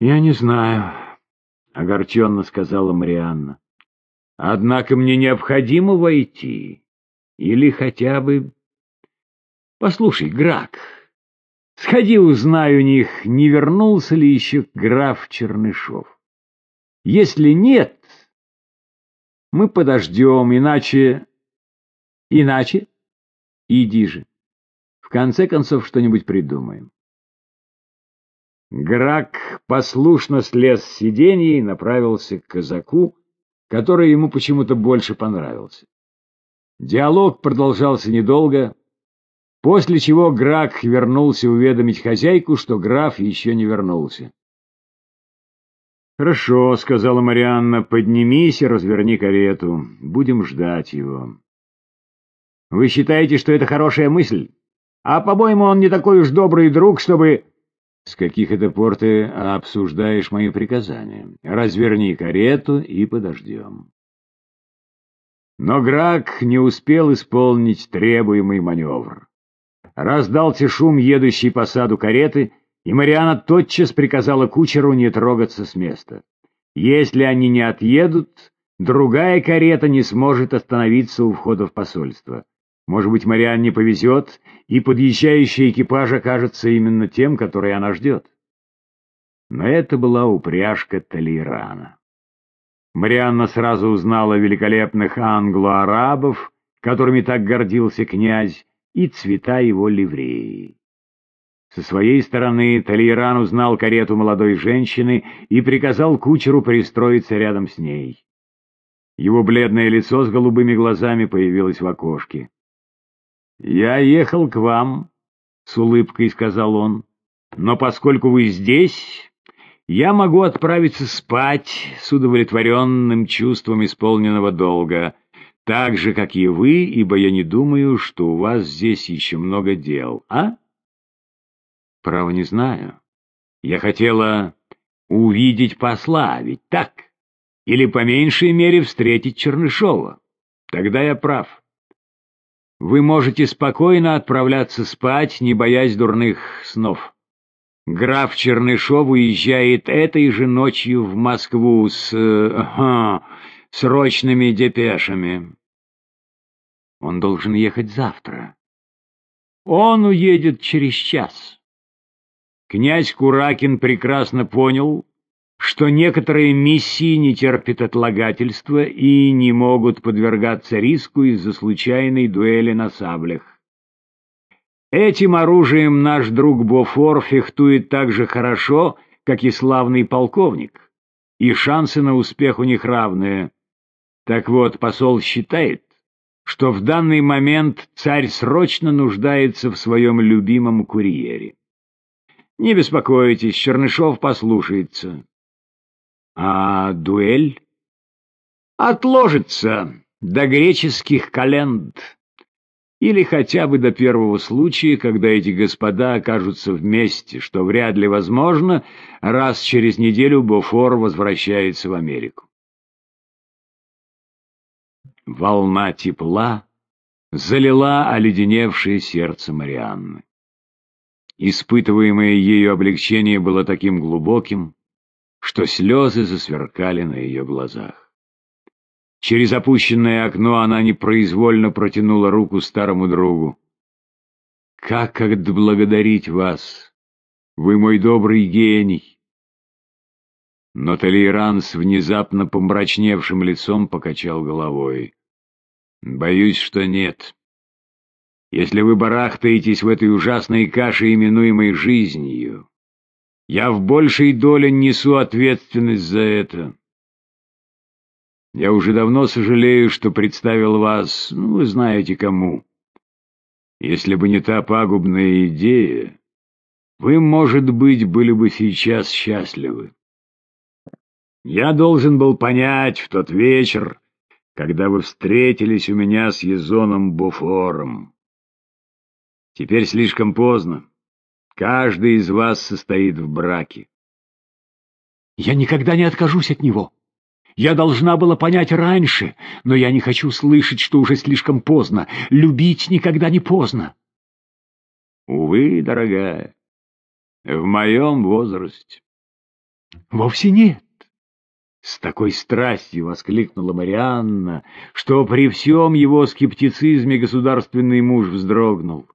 «Я не знаю», — огорченно сказала Марианна. «Однако мне необходимо войти. Или хотя бы... Послушай, Грак, сходи узнай у них, не вернулся ли еще граф Чернышов. Если нет, мы подождем, иначе... Иначе? Иди же. В конце концов, что-нибудь придумаем. Грак послушно слез с сиденья и направился к казаку, который ему почему-то больше понравился. Диалог продолжался недолго, после чего Грак вернулся уведомить хозяйку, что граф еще не вернулся. «Хорошо», — сказала Марианна, — «поднимись и разверни карету. Будем ждать его». «Вы считаете, что это хорошая мысль? А, по-моему, он не такой уж добрый друг, чтобы...» «С каких это пор ты обсуждаешь мои приказания? Разверни карету и подождем». Но Грак не успел исполнить требуемый маневр. Раздался шум, едущий по саду кареты, и Мариана тотчас приказала кучеру не трогаться с места. Если они не отъедут, другая карета не сможет остановиться у входа в посольство. Может быть, Мариан не повезет, и подъезжающий экипаж окажется именно тем, который она ждет. Но это была упряжка Талейрана. Марианна сразу узнала великолепных англо-арабов, которыми так гордился князь, и цвета его ливреи. Со своей стороны Талейран узнал карету молодой женщины и приказал кучеру пристроиться рядом с ней. Его бледное лицо с голубыми глазами появилось в окошке. «Я ехал к вам», — с улыбкой сказал он, — «но поскольку вы здесь, я могу отправиться спать с удовлетворенным чувством исполненного долга, так же, как и вы, ибо я не думаю, что у вас здесь еще много дел, а?» «Право не знаю. Я хотела увидеть посла, ведь так? Или, по меньшей мере, встретить Чернышова. Тогда я прав». Вы можете спокойно отправляться спать, не боясь дурных снов. Граф Чернышов уезжает этой же ночью в Москву с... Ага, срочными депешами. Он должен ехать завтра. Он уедет через час. Князь Куракин прекрасно понял, что некоторые миссии не терпят отлагательства и не могут подвергаться риску из-за случайной дуэли на саблях. Этим оружием наш друг Бофор фехтует так же хорошо, как и славный полковник, и шансы на успех у них равные. Так вот, посол считает, что в данный момент царь срочно нуждается в своем любимом курьере. Не беспокойтесь, Чернышов послушается. А дуэль? Отложится до греческих календ. Или хотя бы до первого случая, когда эти господа окажутся вместе, что вряд ли возможно, раз через неделю Бофор возвращается в Америку. Волна тепла залила оледеневшее сердце Марианны. Испытываемое ею облегчение было таким глубоким, что слезы засверкали на ее глазах. Через опущенное окно она непроизвольно протянула руку старому другу. «Как отблагодарить вас? Вы мой добрый гений!» Но Толейран с внезапно помрачневшим лицом покачал головой. «Боюсь, что нет. Если вы барахтаетесь в этой ужасной каше, именуемой жизнью, я в большей доле несу ответственность за это. Я уже давно сожалею, что представил вас, ну, вы знаете кому. Если бы не та пагубная идея, вы, может быть, были бы сейчас счастливы. Я должен был понять в тот вечер, когда вы встретились у меня с Езоном Буфором. Теперь слишком поздно. Каждый из вас состоит в браке. Я никогда не откажусь от него. Я должна была понять раньше, но я не хочу слышать, что уже слишком поздно. Любить никогда не поздно. Увы, дорогая, в моем возрасте. Вовсе нет. С такой страстью воскликнула Марианна, что при всем его скептицизме государственный муж вздрогнул.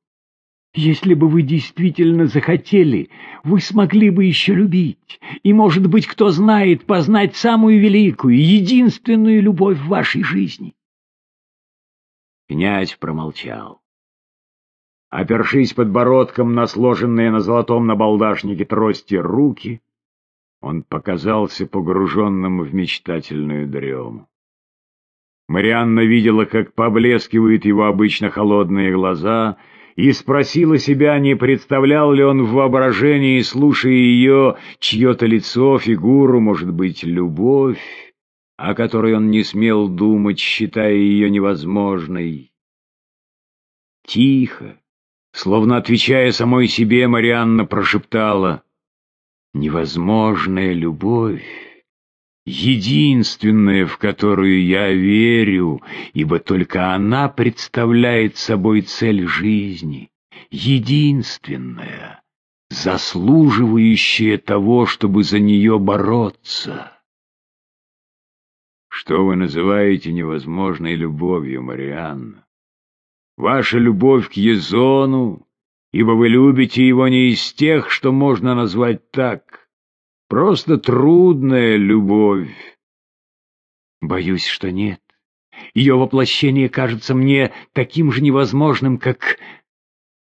Если бы вы действительно захотели, вы смогли бы еще любить, и, может быть, кто знает, познать самую великую, единственную любовь в вашей жизни. Князь промолчал. Опершись подбородком на сложенные на золотом набалдашнике трости руки, он показался погруженным в мечтательную дрему. Марианна видела, как поблескивают его обычно холодные глаза, и спросила себя, не представлял ли он в воображении, слушая ее, чье-то лицо, фигуру, может быть, любовь, о которой он не смел думать, считая ее невозможной. Тихо, словно отвечая самой себе, Марианна прошептала — невозможная любовь, единственная, в которую я верю, ибо только она представляет собой цель жизни, единственная, заслуживающая того, чтобы за нее бороться. Что вы называете невозможной любовью, Марианна? Ваша любовь к Езону ибо вы любите его не из тех, что можно назвать так. Просто трудная любовь. Боюсь, что нет. Ее воплощение кажется мне таким же невозможным, как...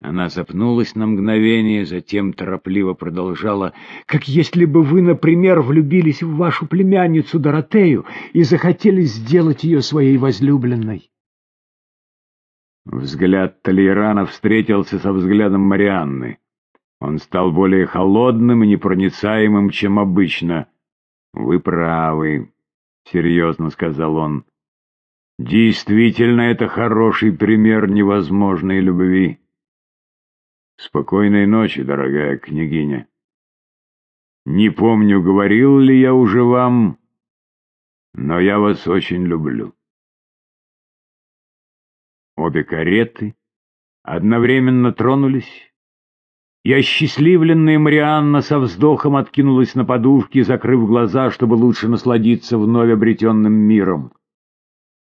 Она запнулась на мгновение, затем торопливо продолжала, «Как если бы вы, например, влюбились в вашу племянницу Доротею и захотели сделать ее своей возлюбленной». Взгляд Толейрана встретился со взглядом Марианны. Он стал более холодным и непроницаемым, чем обычно. «Вы правы», — серьезно сказал он. «Действительно, это хороший пример невозможной любви. Спокойной ночи, дорогая княгиня. Не помню, говорил ли я уже вам, но я вас очень люблю». Обе кареты одновременно тронулись, и осчастливленная Марианна со вздохом откинулась на подушки, закрыв глаза, чтобы лучше насладиться вновь обретенным миром.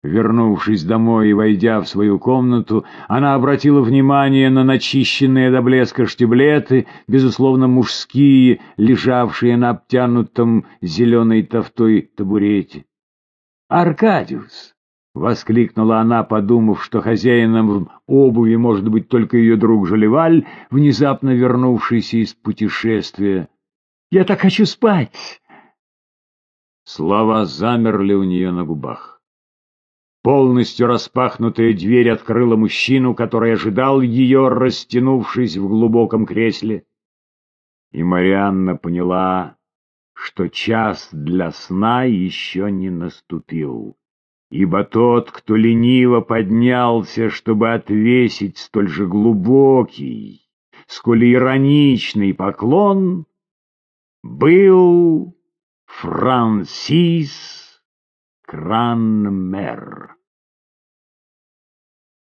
Вернувшись домой и войдя в свою комнату, она обратила внимание на начищенные до блеска штиблеты, безусловно мужские, лежавшие на обтянутом зеленой тофтой табурете. «Аркадиус!» — воскликнула она, подумав, что хозяином обуви может быть только ее друг Жалеваль, внезапно вернувшийся из путешествия. «Я так хочу спать!» Слова замерли у нее на губах. Полностью распахнутая дверь открыла мужчину, который ожидал ее, растянувшись в глубоком кресле. И Марианна поняла, что час для сна еще не наступил ибо тот, кто лениво поднялся, чтобы отвесить столь же глубокий, сколь ироничный поклон, был Франсис Кранмер.